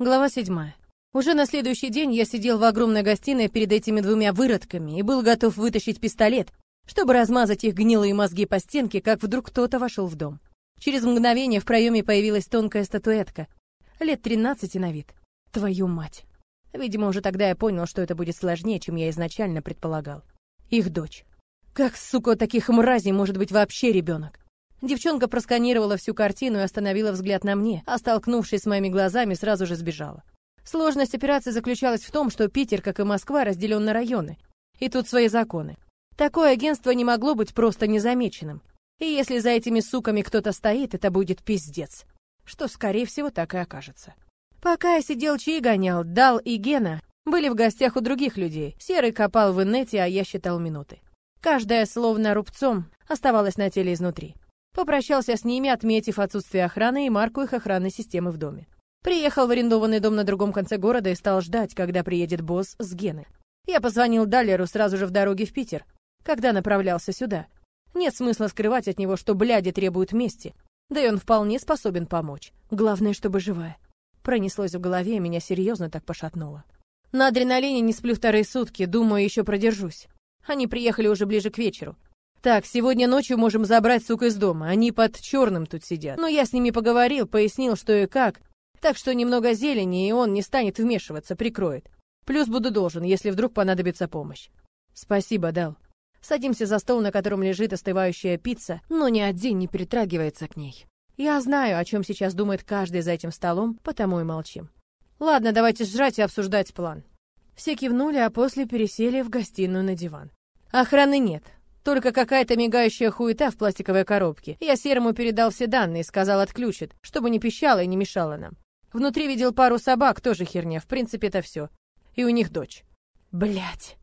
Глава седьмая. Уже на следующий день я сидел в огромной гостиной перед этими двумя выродками и был готов вытащить пистолет, чтобы размазать их гнилые мозги по стенке, как вдруг кто-то вошел в дом. Через мгновение в проеме появилась тонкая статуэтка, лет тринадцати на вид. Твою мать. Видимо, уже тогда я понял, что это будет сложнее, чем я изначально предполагал. Их дочь. Как, сука, таких мразей может быть вообще ребенок? Девчонка просканировала всю картину и остановила взгляд на мне, а столкнувшись с моими глазами, сразу же сбежала. Сложность операции заключалась в том, что Питер, как и Москва, разделен на районы. И тут свои законы. Такое агентство не могло быть просто незамеченным. И если за этими суками кто-то стоит, это будет пиздец. Что, скорее всего, так и окажется. Пока я сидел чаи гонял, Дал и Гена были в гостях у других людей. Серый копал в инете, а я считал минуты. Каждая, словно рубцом, оставалась на теле изнутри. Попрощался с ними, отметив отсутствие охраны и марку их охранной системы в доме. Приехал в арендованный дом на другом конце города и стал ждать, когда приедет босс с Гены. Я позвонил Даллеру сразу же в дороге в Питер, когда направлялся сюда. Нет смысла скрывать от него, что бляди требуют мести. Да и он вполне способен помочь. Главное, чтобы живая. Пронеслось в голове, и меня серьезно так пошатнуло. На адреналине не сплю вторые сутки, думаю, еще продержусь. Они приехали уже ближе к вечеру. Так, сегодня ночью можем забрать сук из дома. Они под черным тут сидят. Но я с ними поговорил, пояснил, что и как. Так что немного зелени, и он не станет вмешиваться, прикроет. Плюс буду должен, если вдруг понадобится помощь. Спасибо, дал. Садимся за стол, на котором лежит остывающая пицца, но ни один не притрагивается к ней. Я знаю, о чем сейчас думает каждый за этим столом, потому и молчим. Ладно, давайте жрать и обсуждать план. Все кивнули, а после пересели в гостиную на диван. Охраны нет, только какая-то мигающая хуета в пластиковой коробке. Я Серому передал все данные, сказал отключит, чтобы не пищало и не мешало нам. Внутри видел пару собак, тоже херня, в принципе это все. И у них дочь. Блять,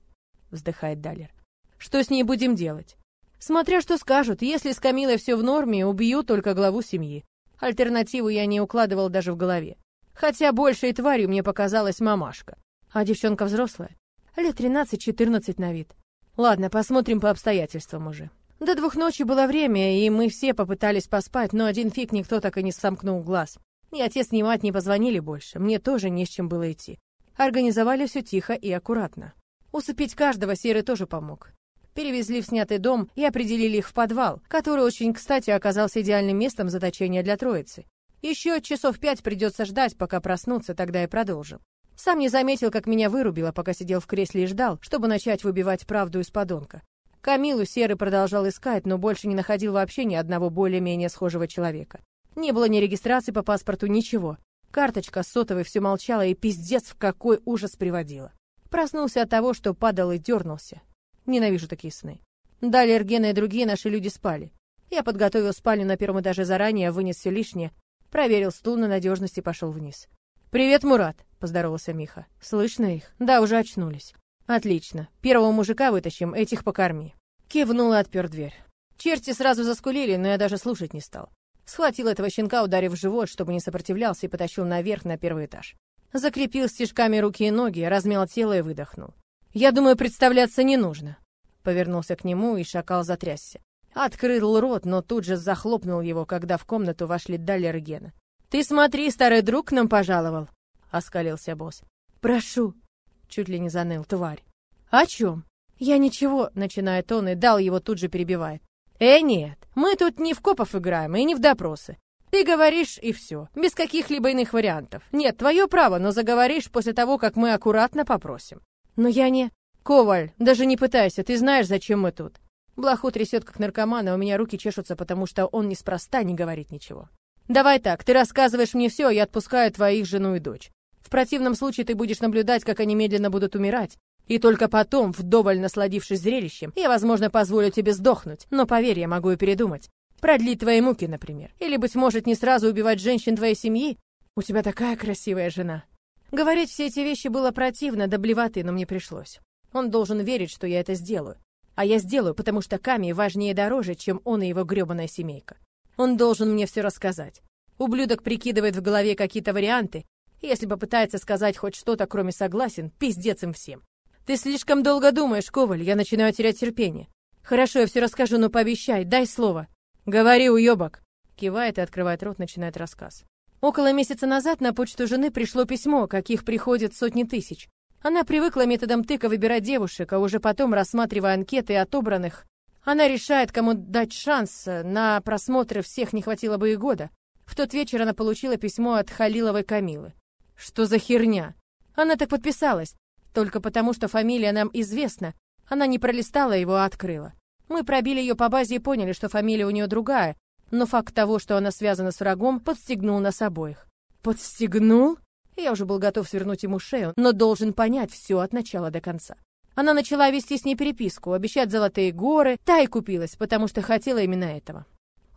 вздыхает Далер. Что с ней будем делать? Смотря что скажут, если с Камилой все в норме, убью только главу семьи. Альтернативу я не укладывал даже в голове. Хотя большей тварью мне показалась мамашка. А девчонка взрослая. Лет 13-14 на вид. Ладно, посмотрим по обстоятельствам уже. До двух ночи было время, и мы все попытались поспать, но один фиг никто так и не сомкнул глаз. Ни отец, ни мать не позвонили больше, мне тоже не с чем было идти. Организовали все тихо и аккуратно. Усыпить каждого Серый тоже помог. Перевезли в снятый дом и определили их в подвал, который очень, кстати, оказался идеальным местом заточения для троицы. Еще часов пять придется ждать, пока проснутся, тогда и продолжим. Сам не заметил, как меня вырубило, пока сидел в кресле и ждал, чтобы начать выбивать правду из подонка. Камилу Серый продолжал искать, но больше не находил вообще ни одного более-менее схожего человека. Не было ни регистрации по паспорту, ничего. Карточка сотовой все молчала и пиздец в какой ужас приводила. Проснулся от того, что падал и дернулся. Ненавижу такие сны. Далее Эргена и другие наши люди спали. Я подготовил спальню на первом этаже заранее, вынес все лишнее, проверил стул на надежность и пошел вниз. «Привет, Мурат!» — поздоровался Миха. «Слышно их?» «Да, уже очнулись». «Отлично. Первого мужика вытащим, этих покорми». Кивнул и отпер дверь. Черти сразу заскулили, но я даже слушать не стал. Схватил этого щенка, ударив в живот, чтобы не сопротивлялся, и потащил наверх на первый этаж. Закрепил стежками руки и ноги, размял тело и выдохнул. «Я думаю, представляться не нужно». Повернулся к нему, и шакал затрясся. Открыл рот, но тут же захлопнул его, когда в комнату вошли Даллер и Гена. «Ты смотри, старый друг к нам пожаловал!» — оскалился босс. «Прошу!» — чуть ли не заныл тварь. «О чем?» «Я ничего», — начинает он и дал его тут же перебивает. «Э, нет, мы тут не в копов играем и не в допросы. Ты говоришь, и все, без каких-либо иных вариантов. Нет, твое право, но заговоришь после того, как мы аккуратно попросим». «Но я не...» «Коваль, даже не пытайся, ты знаешь, зачем мы тут». Блоху трясет, как наркоман, а у меня руки чешутся, потому что он неспроста не говорит ничего. «Давай так, ты рассказываешь мне все, я отпускаю твоих жену и дочь. В противном случае ты будешь наблюдать, как они медленно будут умирать, и только потом, вдоволь насладившись зрелищем, я, возможно, позволю тебе сдохнуть, но поверь, я могу и передумать. Продлить твои муки, например. Или, быть может, не сразу убивать женщин твоей семьи? У тебя такая красивая жена». Говорить все эти вещи было противно, да блеватый, но мне пришлось. Он должен верить, что я это сделаю. А я сделаю, потому что Ками важнее и дороже, чем он и его грёбаная семейка. Он должен мне все рассказать. Ублюдок прикидывает в голове какие-то варианты. Если попытается сказать хоть что-то, кроме согласен, пиздец им всем. Ты слишком долго думаешь, Коваль, я начинаю терять терпение. Хорошо, я все расскажу, но пообещай, дай слово. Говори, уебок. Кивает и открывает рот, начинает рассказ. Около месяца назад на почту жены пришло письмо, каких приходит сотни тысяч. Она привыкла методом тыка выбирать девушек, а уже потом, рассматривая анкеты отобранных, она решает, кому дать шанс. На просмотры всех не хватило бы и года. В тот вечер она получила письмо от Халиловой Камилы. Что за херня? Она так подписалась. Только потому, что фамилия нам известна. Она не пролистала его, а открыла. Мы пробили ее по базе и поняли, что фамилия у нее другая, но факт того, что она связана с врагом, подстегнул нас обоих. Подстегнул? Я уже был готов свернуть ему шею, но должен понять все от начала до конца. Она начала вести с ней переписку, обещать золотые горы, та и купилась, потому что хотела именно этого.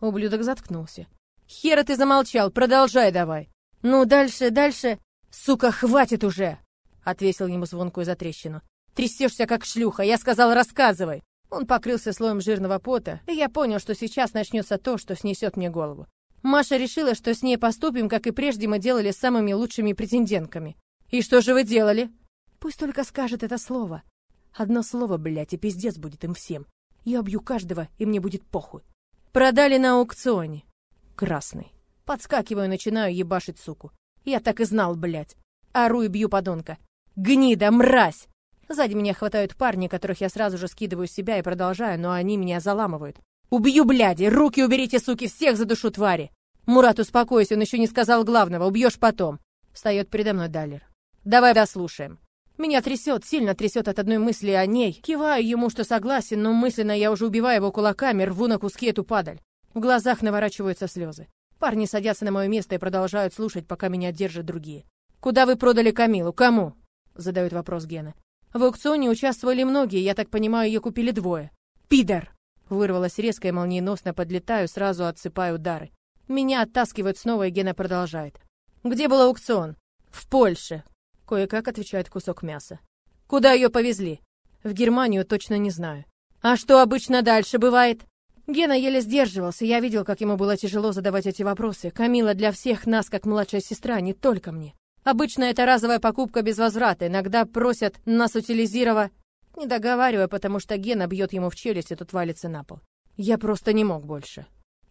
Ублюдок заткнулся. «Хера ты замолчал, продолжай давай!» «Ну, дальше, дальше...» «Сука, хватит уже!» Отвесил ему звонкую затрещину. «Трясешься, как шлюха, я сказал, рассказывай!» Он покрылся слоем жирного пота, и я понял, что сейчас начнется то, что снесет мне голову. Маша решила, что с ней поступим, как и прежде мы делали с самыми лучшими претендентками. И что же вы делали? Пусть только скажет это слово. Одно слово, блядь, и пиздец будет им всем. Я убью каждого, и мне будет похуй. Продали на аукционе. Красный. Подскакиваю, начинаю ебашить суку. Я так и знал, блядь. Ору и бью подонка. Гнида, мразь! Сзади меня хватают парни, которых я сразу же скидываю с себя и продолжаю, но они меня заламывают. «Убью, бляди! Руки уберите, суки! Всех задушу, твари!» «Мурат, успокойся, он еще не сказал главного. Убьешь потом!» Встает передо мной Далер. «Давай дослушаем». Меня трясет, сильно трясет от одной мысли о ней. Киваю ему, что согласен, но мысленно я уже убиваю его кулаками, рву на куски эту падаль. В глазах наворачиваются слезы. Парни садятся на мое место и продолжают слушать, пока меня держат другие. «Куда вы продали Камилу? Кому?» Задает вопрос Гена. В аукционе участвовали многие, я так понимаю, ее купили двое. Пидор! Вырвалась резко и молниеносно подлетаю, сразу отсыпаю удары. Меня оттаскивают снова, и Гена продолжает. Где был аукцион? В Польше. Кое-как отвечает кусок мяса. Куда ее повезли? В Германию точно не знаю. А что обычно дальше бывает? Гена еле сдерживался, я видел, как ему было тяжело задавать эти вопросы. Камила для всех нас, как младшая сестра, не только мне. Обычно это разовая покупка без возврата, иногда просят нас утилизировать. Не договаривая, потому что Гена бьет ему в челюсть, и тут валится на пол. Я просто не мог больше.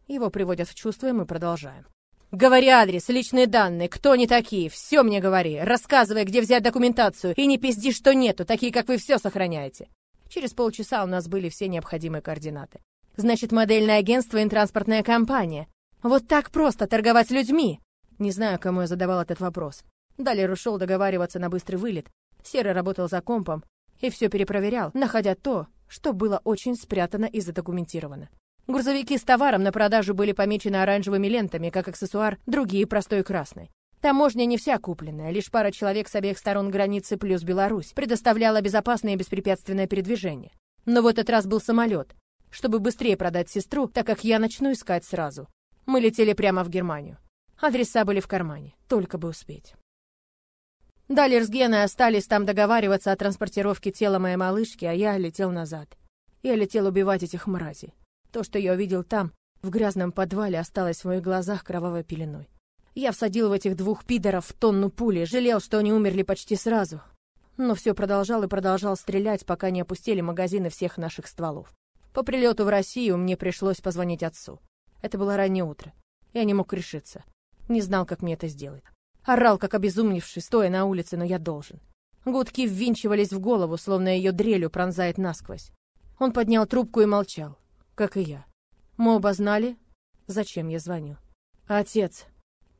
Его приводят в чувство, и мы продолжаем. Говори адрес, личные данные, кто они такие, все мне говори. Рассказывай, где взять документацию, и не пизди, что нету, такие, как вы, все сохраняете. Через полчаса у нас были все необходимые координаты. Значит, модельное агентство и транспортная компания. Вот так просто торговать людьми. Не знаю, кому я задавал этот вопрос. Далее ушел договариваться на быстрый вылет. Серый работал за компом и все перепроверял, находя то, что было очень спрятано и задокументировано. Грузовики с товаром на продажу были помечены оранжевыми лентами, как аксессуар, другие простой красной. Таможня не вся купленная, лишь пара человек с обеих сторон границы плюс Беларусь предоставляла безопасное и беспрепятственное передвижение. Но в этот раз был самолет, чтобы быстрее продать сестру, так как я начну искать сразу. Мы летели прямо в Германию. Адреса были в кармане, только бы успеть. Далее с Геной остались там договариваться о транспортировке тела моей малышки, а я летел назад. Я летел убивать этих мразей. То, что я увидел там, в грязном подвале, осталось в моих глазах кровавой пеленой. Я всадил в этих двух пидоров тонну пули, жалел, что они умерли почти сразу. Но все продолжал и продолжал стрелять, пока не опустили магазины всех наших стволов. По прилету в Россию мне пришлось позвонить отцу. Это было раннее утро. Я не мог решиться. Не знал, как мне это сделать. Орал, как обезумевший, стоя на улице, но я должен. Гудки ввинчивались в голову, словно ее дрелью пронзает насквозь. Он поднял трубку и молчал, как и я. Мы оба знали, зачем я звоню. Отец.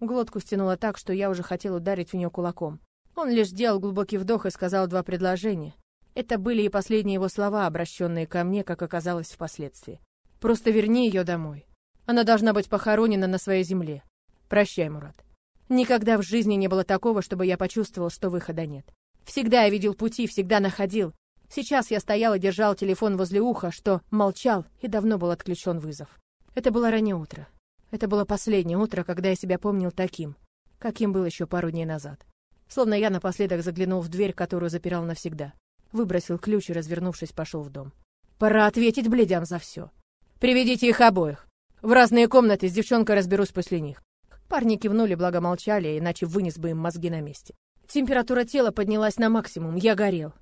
Глотку стянуло так, что я уже хотел ударить в нее кулаком. Он лишь сделал глубокий вдох и сказал два предложения. Это были и последние его слова, обращенные ко мне, как оказалось впоследствии. Просто верни ее домой. Она должна быть похоронена на своей земле. Прощай, Мурат. Никогда в жизни не было такого, чтобы я почувствовал, что выхода нет. Всегда я видел пути, всегда находил. Сейчас я стоял и держал телефон возле уха, что молчал и давно был отключен вызов. Это было раннее утро. Это было последнее утро, когда я себя помнил таким, каким был еще пару дней назад. Словно я напоследок заглянул в дверь, которую запирал навсегда. Выбросил ключ и, развернувшись, пошел в дом. Пора ответить бледям за все. Приведите их обоих. В разные комнаты с девчонкой разберусь после них. Парни кивнули, благо молчали, иначе вынес бы им мозги на месте. Температура тела поднялась на максимум, я горел.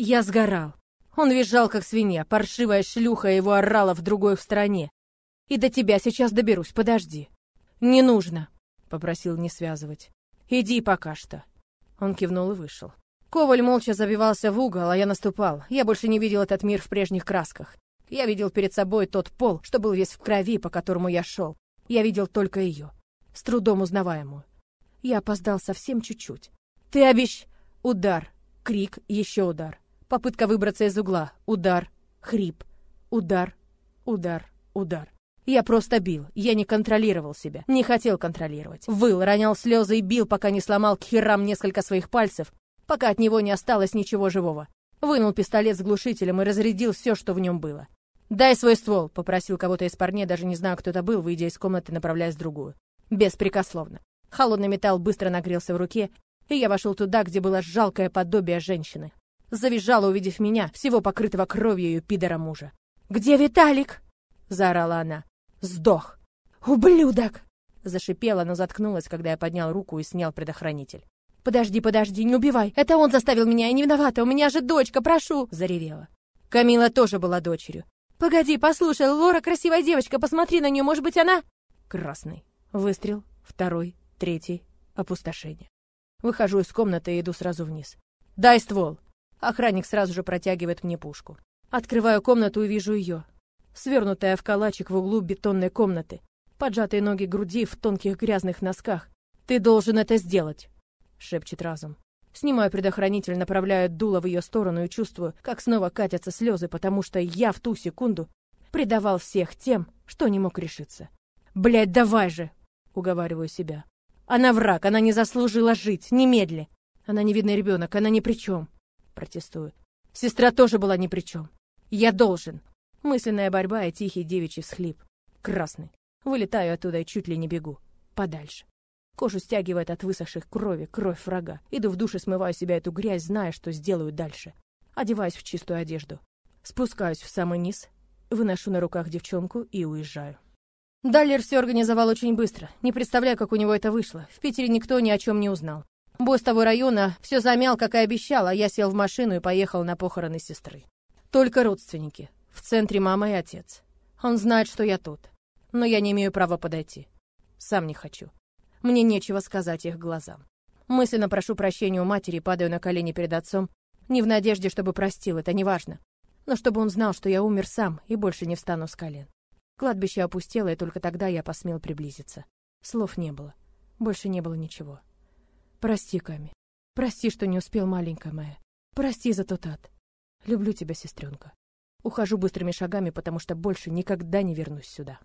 Я сгорал. Он визжал, как свинья, паршивая шлюха его орала в другой в стороне. И до тебя сейчас доберусь, подожди. Не нужно. попросил не связывать. Иди пока что. Он кивнул и вышел. Коваль молча забивался в угол, а я наступал. Я больше не видел этот мир в прежних красках. Я видел перед собой тот пол, что был весь в крови, по которому я шел. Я видел только ее, с трудом узнаваемую. Я опоздал совсем чуть-чуть. Ты обещ... Удар, крик, еще удар. Попытка выбраться из угла, удар, хрип, удар, удар, удар. Я просто бил, я не контролировал себя, не хотел контролировать. Выл, ронял слезы и бил, пока не сломал к херам несколько своих пальцев, пока от него не осталось ничего живого. Вынул пистолет с глушителем и разрядил все, что в нем было. «Дай свой ствол», — попросил кого-то из парней, даже не знаю, кто это был, выйдя из комнаты, направляясь в другую. Беспрекословно. Холодный металл быстро нагрелся в руке, и я вошел туда, где было жалкое подобие женщины. Завизжала, увидев меня, всего покрытого кровью ее пидора мужа. «Где Виталик?» — заорала она. «Сдох!» «Ублюдок!» — зашипела, но заткнулась, когда я поднял руку и снял предохранитель. «Подожди, подожди, не убивай! Это он заставил меня, я не виновата, у меня же дочка, прошу!» — заревела. Камила тоже была дочерью. «Погоди, послушай, Лора красивая девочка, посмотри на нее, может быть, она...» Красный. Выстрел. Второй. Третий. Опустошение. Выхожу из комнаты и иду сразу вниз. «Дай ствол!» Охранник сразу же протягивает мне пушку. Открываю комнату и вижу ее. Свернутая в калачик в углу бетонной комнаты. Поджатые ноги груди в тонких грязных носках. «Ты должен это сделать!» — шепчет разум. Снимаю предохранитель, направляю дуло в ее сторону и чувствую, как снова катятся слезы, потому что я в ту секунду предавал всех тем, что не мог решиться. «Блядь, давай же!» — уговариваю себя. «Она враг, она не заслужила жить, немедли! Она невидный ребенок, она ни при чем!» Протестую. «Сестра тоже была ни при чем! Я должен!» Мысленная борьба и тихий девичий всхлип. Красный. Вылетаю оттуда и чуть ли не бегу. Подальше. Кожу стягивает от высохших крови, кровь врага. Иду в душ и смываю себя эту грязь, зная, что сделаю дальше. Одеваюсь в чистую одежду. Спускаюсь в самый низ, выношу на руках девчонку и уезжаю. Даллер все организовал очень быстро. Не представляю, как у него это вышло. В Питере никто ни о чем не узнал. Босс того района все замял, как и обещал, а я сел в машину и поехал на похороны сестры. Только родственники. В центре мама и отец. Он знает, что я тут. Но я не имею права подойти. Сам не хочу. Мне нечего сказать их глазам. Мысленно прошу прощения у матери, падаю на колени перед отцом. Не в надежде, чтобы простил, это не важно. Но чтобы он знал, что я умер сам и больше не встану с колен. Кладбище опустело, и только тогда я посмел приблизиться. Слов не было. Больше не было ничего. Прости, Ками. Прости, что не успел, маленькая моя. Прости за тот ад. Люблю тебя, сестренка. Ухожу быстрыми шагами, потому что больше никогда не вернусь сюда.